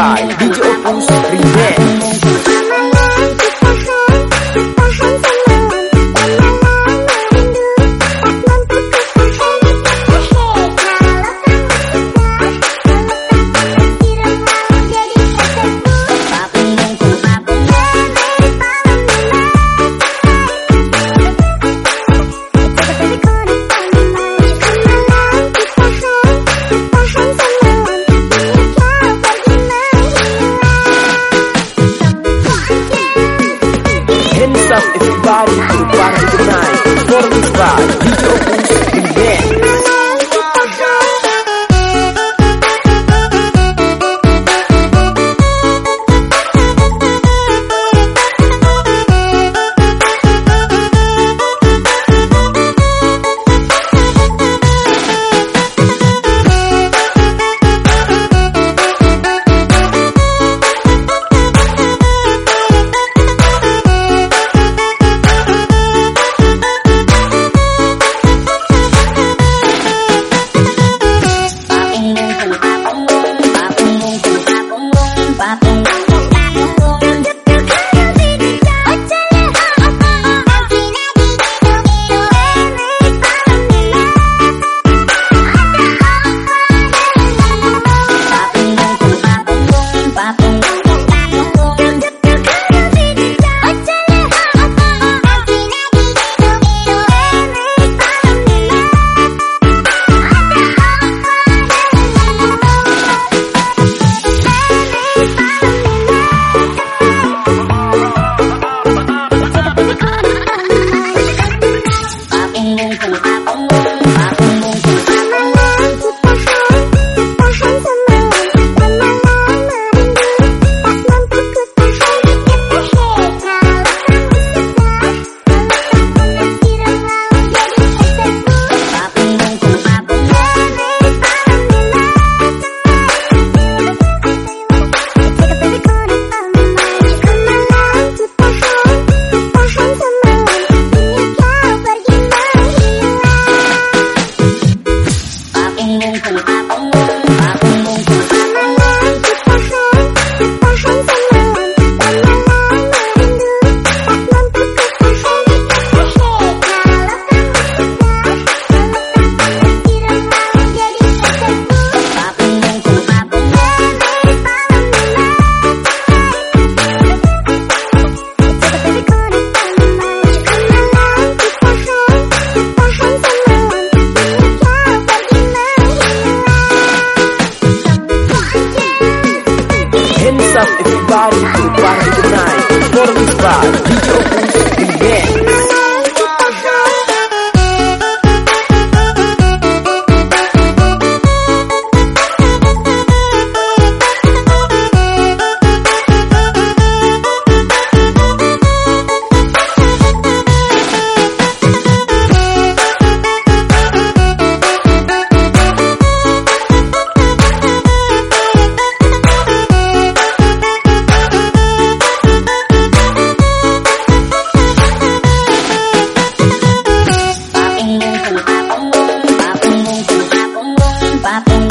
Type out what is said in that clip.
by DJ Opus Remix Up everybody to party tonight Performance by DJ Bye. patong